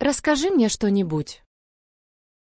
Расскажи мне что-нибудь.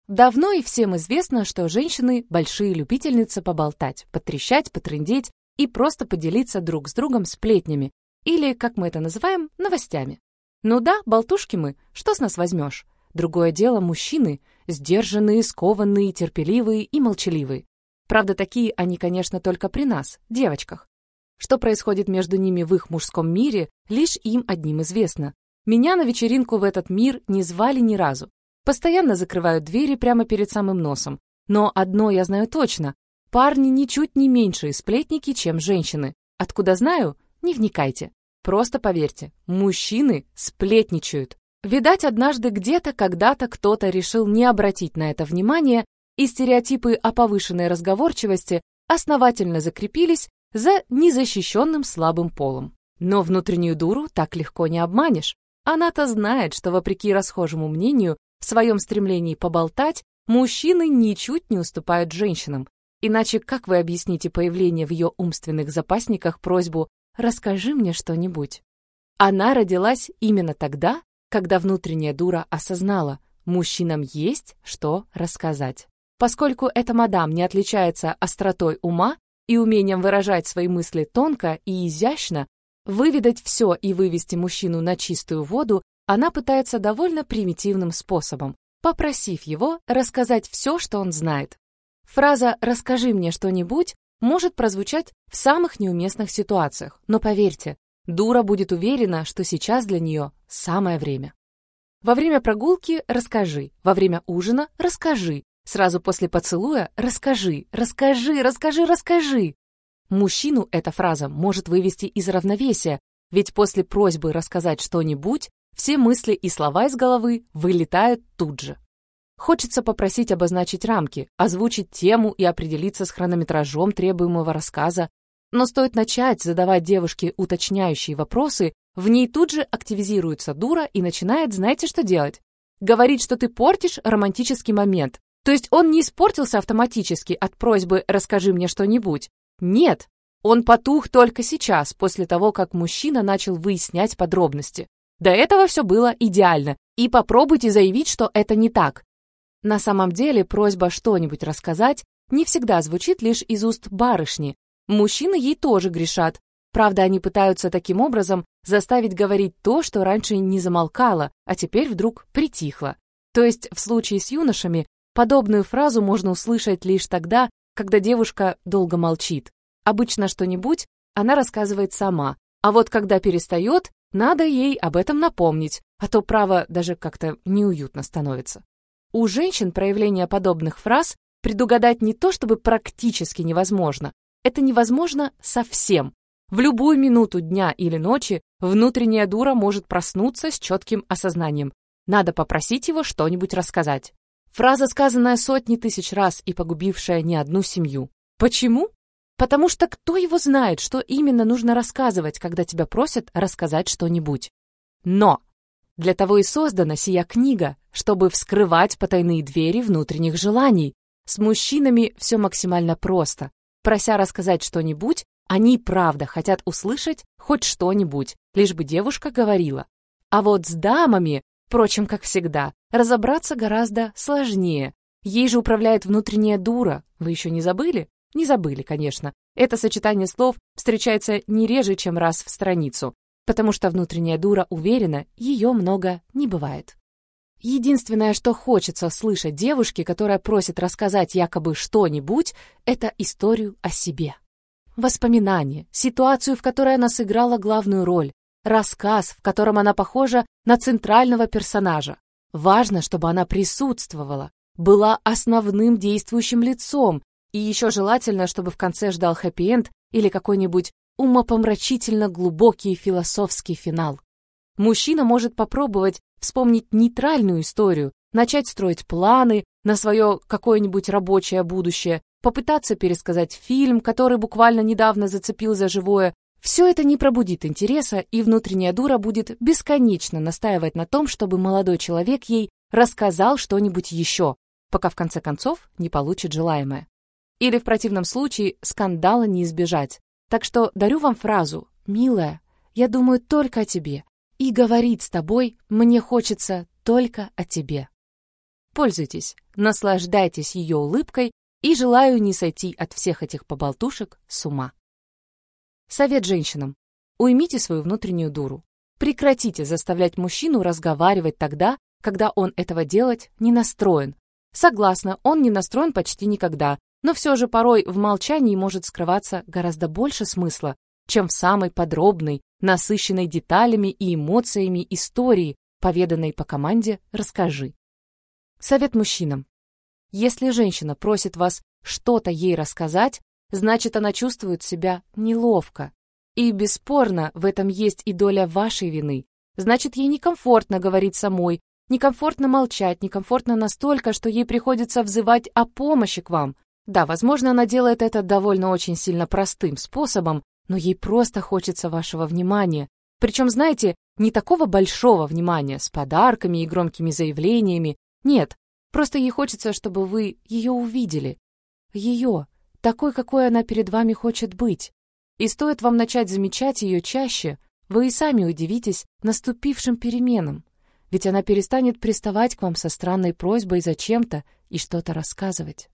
Давно и всем известно, что женщины – большие любительницы поболтать, потрещать, потрындеть и просто поделиться друг с другом сплетнями, или, как мы это называем, новостями. Ну да, болтушки мы, что с нас возьмешь? Другое дело мужчины, сдержанные, скованные, терпеливые и молчаливые. Правда, такие они, конечно, только при нас, девочках. Что происходит между ними в их мужском мире, лишь им одним известно. Меня на вечеринку в этот мир не звали ни разу. Постоянно закрывают двери прямо перед самым носом. Но одно я знаю точно. Парни ничуть не меньшие сплетники, чем женщины. Откуда знаю? Не вникайте. Просто поверьте, мужчины сплетничают. Видать, однажды где-то, когда-то кто-то решил не обратить на это внимание, и стереотипы о повышенной разговорчивости основательно закрепились за незащищенным слабым полом. Но внутреннюю дуру так легко не обманешь. Она-то знает, что, вопреки расхожему мнению, в своем стремлении поболтать мужчины ничуть не уступают женщинам. Иначе как вы объясните появление в ее умственных запасниках просьбу «расскажи мне что-нибудь»? Она родилась именно тогда, когда внутренняя дура осознала, мужчинам есть что рассказать. Поскольку эта мадам не отличается остротой ума и умением выражать свои мысли тонко и изящно, выведать все и вывести мужчину на чистую воду она пытается довольно примитивным способом, попросив его рассказать все, что он знает. Фраза «расскажи мне что-нибудь» может прозвучать в самых неуместных ситуациях, но поверьте, дура будет уверена, что сейчас для нее самое время. Во время прогулки расскажи, во время ужина расскажи, сразу после поцелуя расскажи, расскажи, расскажи, расскажи. Мужчину эта фраза может вывести из равновесия, ведь после просьбы рассказать что-нибудь все мысли и слова из головы вылетают тут же. Хочется попросить обозначить рамки, озвучить тему и определиться с хронометражом требуемого рассказа, но стоит начать задавать девушке уточняющие вопросы, в ней тут же активизируется дура и начинает, знаете, что делать? Говорит, что ты портишь романтический момент. То есть он не испортился автоматически от просьбы «расскажи мне что-нибудь». Нет, он потух только сейчас, после того, как мужчина начал выяснять подробности. До этого все было идеально, и попробуйте заявить, что это не так. На самом деле просьба что-нибудь рассказать не всегда звучит лишь из уст барышни. Мужчины ей тоже грешат. Правда, они пытаются таким образом заставить говорить то, что раньше не замолкало, а теперь вдруг притихло. То есть в случае с юношами подобную фразу можно услышать лишь тогда, когда девушка долго молчит. Обычно что-нибудь она рассказывает сама, а вот когда перестает, надо ей об этом напомнить, а то, право, даже как-то неуютно становится. У женщин проявление подобных фраз предугадать не то чтобы практически невозможно, это невозможно совсем. В любую минуту дня или ночи внутренняя дура может проснуться с четким осознанием. Надо попросить его что-нибудь рассказать. Фраза, сказанная сотни тысяч раз и погубившая не одну семью. Почему? Потому что кто его знает, что именно нужно рассказывать, когда тебя просят рассказать что-нибудь. Но для того и создана сия книга, чтобы вскрывать потайные двери внутренних желаний. С мужчинами все максимально просто. Прося рассказать что-нибудь, они правда хотят услышать хоть что-нибудь, лишь бы девушка говорила. А вот с дамами, впрочем, как всегда, разобраться гораздо сложнее. Ей же управляет внутренняя дура. Вы еще не забыли? Не забыли, конечно. Это сочетание слов встречается не реже, чем раз в страницу, потому что внутренняя дура уверена, ее много не бывает. Единственное, что хочется слышать девушке, которая просит рассказать якобы что-нибудь, это историю о себе. Воспоминание, ситуацию, в которой она сыграла главную роль, рассказ, в котором она похожа на центрального персонажа. Важно, чтобы она присутствовала, была основным действующим лицом, и еще желательно, чтобы в конце ждал хэппи-энд или какой-нибудь умопомрачительно глубокий философский финал. Мужчина может попробовать вспомнить нейтральную историю, начать строить планы на свое какое-нибудь рабочее будущее, попытаться пересказать фильм, который буквально недавно зацепил за живое. Все это не пробудит интереса, и внутренняя дура будет бесконечно настаивать на том, чтобы молодой человек ей рассказал что-нибудь еще, пока в конце концов не получит желаемое. Или в противном случае скандала не избежать. Так что дарю вам фразу «Милая, я думаю только о тебе, и говорить с тобой мне хочется только о тебе. Пользуйтесь, наслаждайтесь ее улыбкой и желаю не сойти от всех этих поболтушек с ума. Совет женщинам. Уймите свою внутреннюю дуру. Прекратите заставлять мужчину разговаривать тогда, когда он этого делать не настроен. Согласна, он не настроен почти никогда, но все же порой в молчании может скрываться гораздо больше смысла, чем в самой подробной, насыщенной деталями и эмоциями истории, поведанной по команде «Расскажи». Совет мужчинам. Если женщина просит вас что-то ей рассказать, значит, она чувствует себя неловко. И, бесспорно, в этом есть и доля вашей вины. Значит, ей некомфортно говорить самой, некомфортно молчать, некомфортно настолько, что ей приходится взывать о помощи к вам. Да, возможно, она делает это довольно очень сильно простым способом, но ей просто хочется вашего внимания. Причем, знаете, не такого большого внимания, с подарками и громкими заявлениями, нет, просто ей хочется, чтобы вы ее увидели. Ее, такой, какой она перед вами хочет быть. И стоит вам начать замечать ее чаще, вы и сами удивитесь наступившим переменам. Ведь она перестанет приставать к вам со странной просьбой зачем-то и что-то рассказывать.